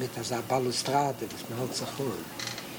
mit der Balustrade, das man halt sich holen.